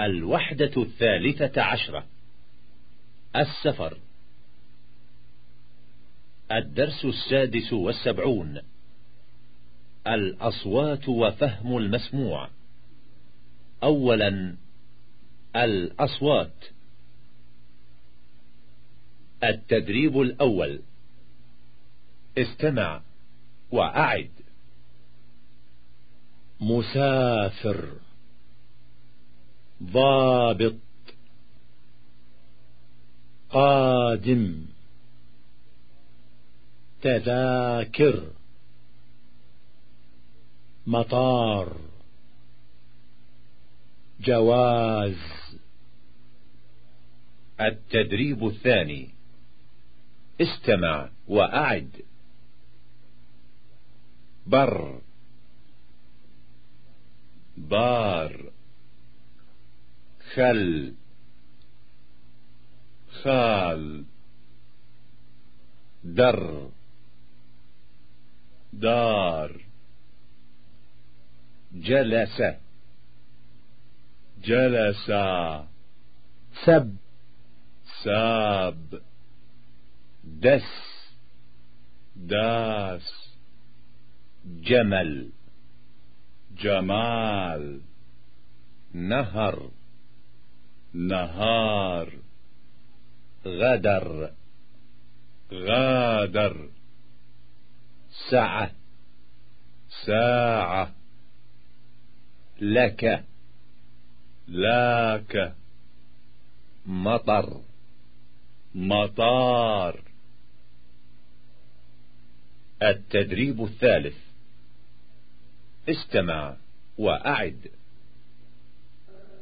الوحدة الثالثة عشرة. السفر. الدرس السادس والسبعون. الأصوات وفهم المسموع. أولا الأصوات. التدريب الأول. استمع وأعد. مسافر. ضابط قادم تذاكر مطار جواز. التدريب الثاني. استمع وأعد. بر. بار. خل خال در دار جلس جلس سب ساب دس داس جمل جمال نهر. نهار. غدر. غادر. سعة ساعة. لك. لاك. مطر. مطار. التدريب الثالث. استمع وأعد.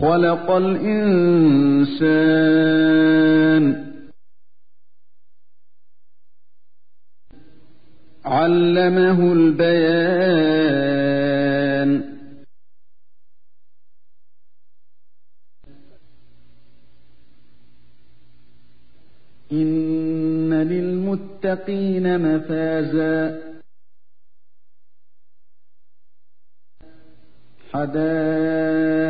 خلق الإنسان علمه البيان إن للمتقين مفازا حدائق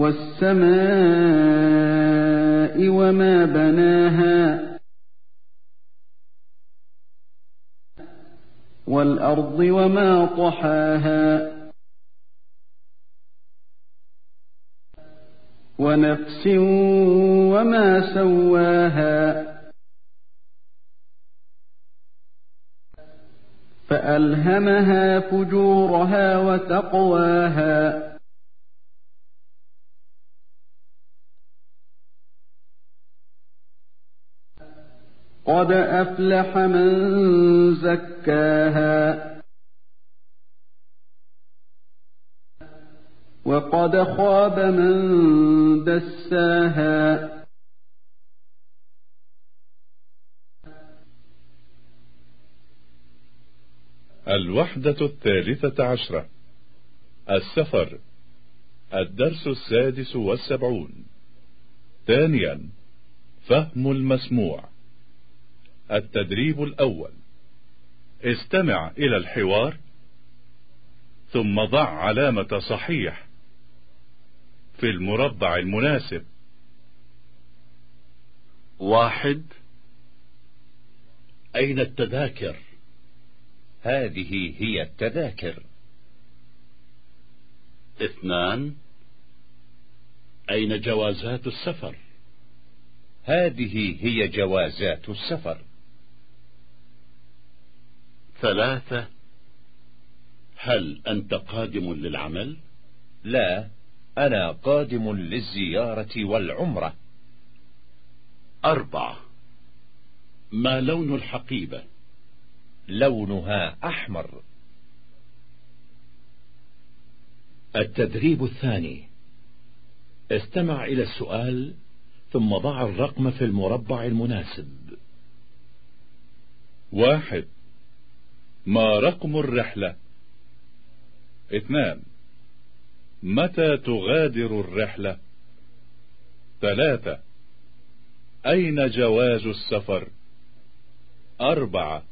والسماء وما بناها والأرض وما طحاها ونفس وما سواها فألهمها فجورها وتقواها قد أفلح من زكاها وقد خاب من دساها الوحدة الثالثة عشرة. السفر. الدرس السادس والسبعون. ثانيا فهم المسموع. التدريب الأول. استمع إلى الحوار ثم ضع علامة صحيح في المربع المناسب. واحد. أين التذاكر؟ هذه هي التذاكر. اثنان. أين جوازات السفر؟ هذه هي جوازات السفر. ثلاثة. هل أنت قادم للعمل؟ لا أنا قادم للزيارة والعمرة. أربعة. ما لون الحقيبة؟ لونها أحمر. التدريب الثاني. استمع إلى السؤال ثم ضع الرقم في المربع المناسب. واحد. ما رقم الرحلة؟ اثنان. متى تغادر الرحلة؟ ثلاثة. أين جواز السفر؟ أربعة.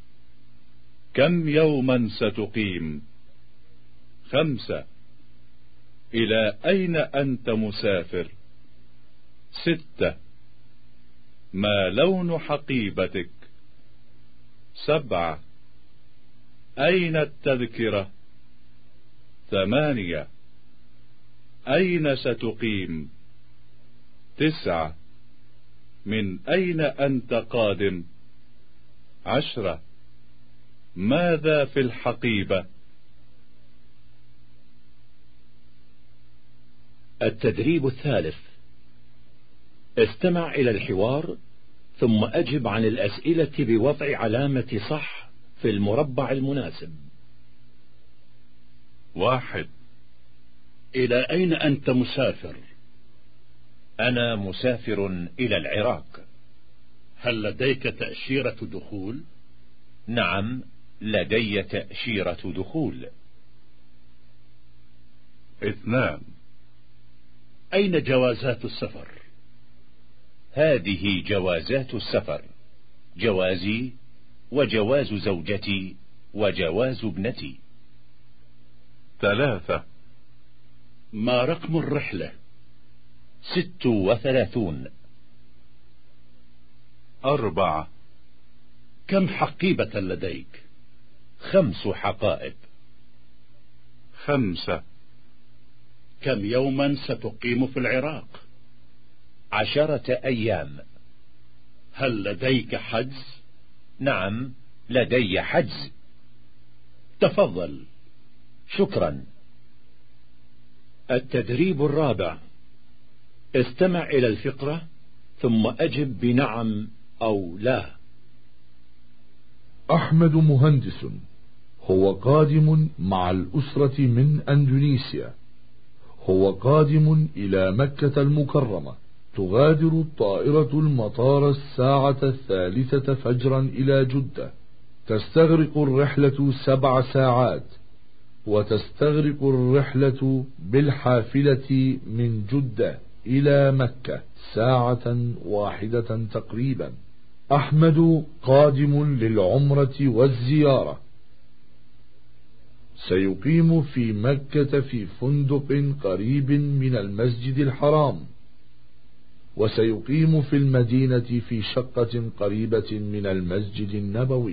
كم يوما ستقيم؟ خمسة. إلى أين أنت مسافر؟ ستة. ما لون حقيبتك؟ سبعة. أين التذكرة؟ ثمانية. أين ستقيم؟ تسعة. من أين أنت قادم؟ عشرة. ماذا في الحقيبة؟ التدريب الثالث. استمع إلى الحوار ثم أجب عن الأسئلة بوضع علامة صح في المربع المناسب. واحد. إلى أين أنت مسافر؟ أنا مسافر إلى العراق. هل لديك تأشيرة دخول؟ نعم لدي تأشيرة دخول. اثنان. أين جوازات السفر؟ هذه جوازات السفر. جوازي وجواز زوجتي وجواز ابنتي. ثلاثة. ما رقم الرحلة؟ ست وثلاثون. أربعة. كم حقيبة لديك؟ خمس حقائب. خمسة. كم يوما ستقيم في العراق؟ عشرة أيام. هل لديك حجز؟ نعم لدي حجز. تفضل. شكرا. التدريب الرابع. استمع إلى الفقرة ثم أجب بنعم أو لا. أحمد مهندس. هو قادم مع الأسرة من أندونيسيا. هو قادم إلى مكة المكرمة. تغادر الطائرة المطار الساعة الثالثة فجرا إلى جدة. تستغرق الرحلة سبع ساعات وتستغرق الرحلة بالحافلة من جدة إلى مكة ساعة واحدة تقريبا. أحمد قادم للعمرة والزيارة. سيقيم في مكة في فندق قريب من المسجد الحرام. وسيقيم في المدينة في شقة قريبة من المسجد النبوي.